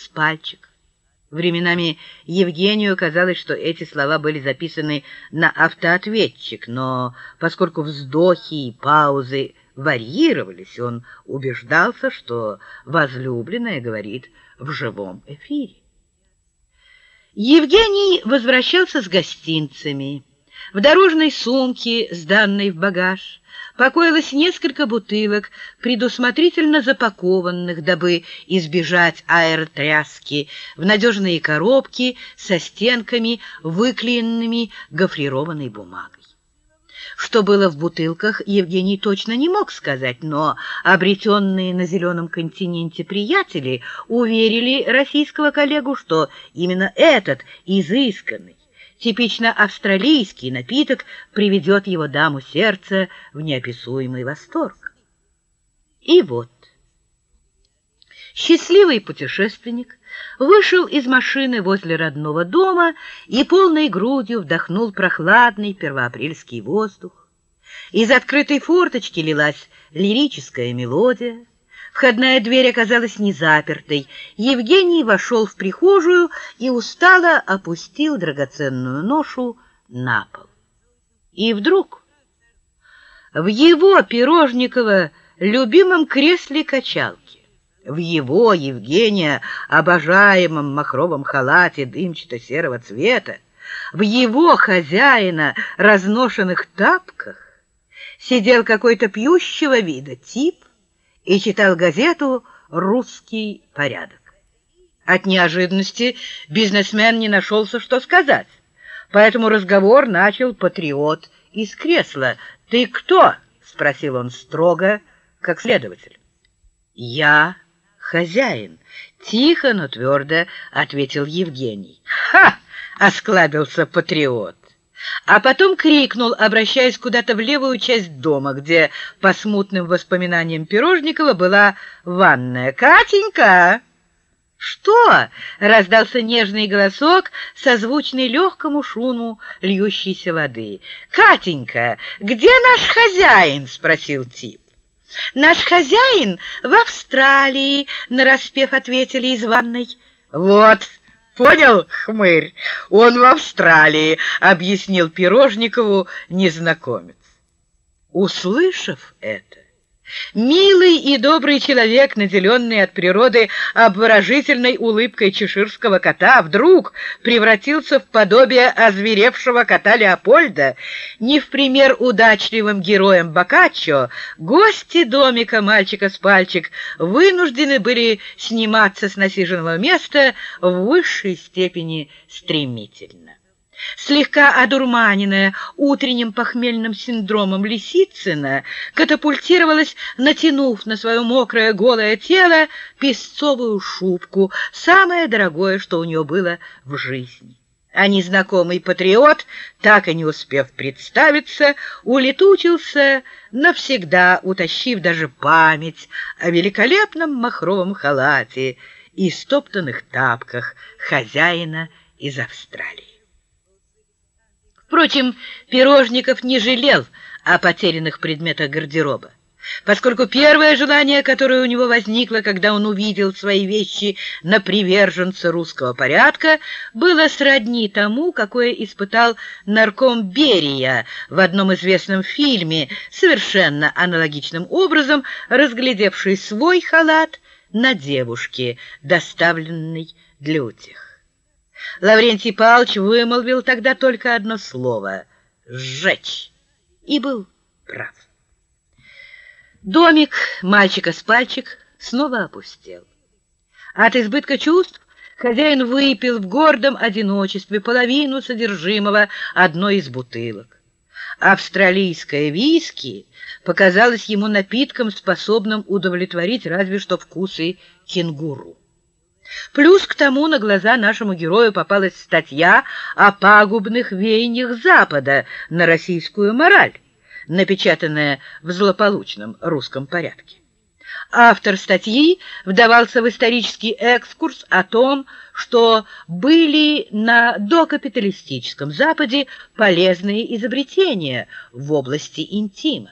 с пальчик. Временами Евгению казалось, что эти слова были записаны на автоответчик, но поскольку вздохи и паузы варьировались, он убеждался, что возлюбленная говорит в живом эфире. Евгений возвращался с гостинцами. В дорожной сумке, сданной в багаж, покоилось несколько бутылок, предусмотрительно запакованных, дабы избежать аэротряски, в надежные коробки со стенками, выклеенными гофрированной бумагой. Что было в бутылках, Евгений точно не мог сказать, но обретенные на Зеленом континенте приятели уверили российского коллегу, что именно этот изысканный, типично австралийский напиток приведет его даму сердца в неописуемый восторг. И вот счастливый путешественник вышел из машины возле родного дома и полной грудью вдохнул прохладный первоапрельский воздух. Из открытой форточки лилась лирическая мелодия. Входная дверь оказалась не запертой. Евгений вошел в прихожую и устало опустил драгоценную ношу на пол. И вдруг в его Пирожникова любимом кресле качалки, в его Евгения обожаемом махровом халате дымчато-серого цвета, в его хозяина разношенных тапках сидел какой-то пьющего вида тип и читал газету «Русский порядок». От неожиданности бизнесмен не нашелся, что сказать, поэтому разговор начал патриот из кресла. «Ты кто?» — спросил он строго, как следователь. «Я хозяин», — тихо, но твердо ответил Евгений. «Ха!» — осклабился патриот а потом крикнул, обращаясь куда-то в левую часть дома, где, по смутным воспоминаниям Пирожникова, была ванная. «Катенька!» «Что?» — раздался нежный голосок, созвучный легкому шуму льющейся воды. «Катенька, где наш хозяин?» — спросил тип. «Наш хозяин в Австралии», — нараспев ответили из ванной. «Вот!» Понял, хмырь? Он в Австралии, объяснил Пирожникову незнакомец. Услышав это, Милый и добрый человек, наделенный от природы обворожительной улыбкой чеширского кота, вдруг превратился в подобие озверевшего кота Леопольда. Не в пример удачливым героем Боккаччо, гости домика мальчика с пальчик вынуждены были сниматься с насиженного места в высшей степени стремительно. Слегка одурманенная утренним похмельным синдромом Лисицына катапультировалась, натянув на свое мокрое голое тело песцовую шубку, самое дорогое, что у нее было в жизни. А незнакомый патриот, так и не успев представиться, улетучился навсегда, утащив даже память о великолепном махровом халате и стоптанных тапках хозяина из Австралии. Впрочем, Пирожников не жалел о потерянных предметах гардероба, поскольку первое желание, которое у него возникло, когда он увидел свои вещи на приверженца русского порядка, было сродни тому, какое испытал нарком Берия в одном известном фильме, совершенно аналогичным образом разглядевший свой халат на девушке, доставленной для утех. Лаврентий Павлович вымолвил тогда только одно слово — «сжечь» и был прав. Домик мальчика с пальчик снова опустел. От избытка чувств хозяин выпил в гордом одиночестве половину содержимого одной из бутылок. Австралийское виски показалось ему напитком, способным удовлетворить разве что вкусы кенгуру. Плюс к тому на глаза нашему герою попалась статья о пагубных веяниях Запада на российскую мораль, напечатанная в злополучном русском порядке. Автор статьи вдавался в исторический экскурс о том, что были на докапиталистическом Западе полезные изобретения в области интима.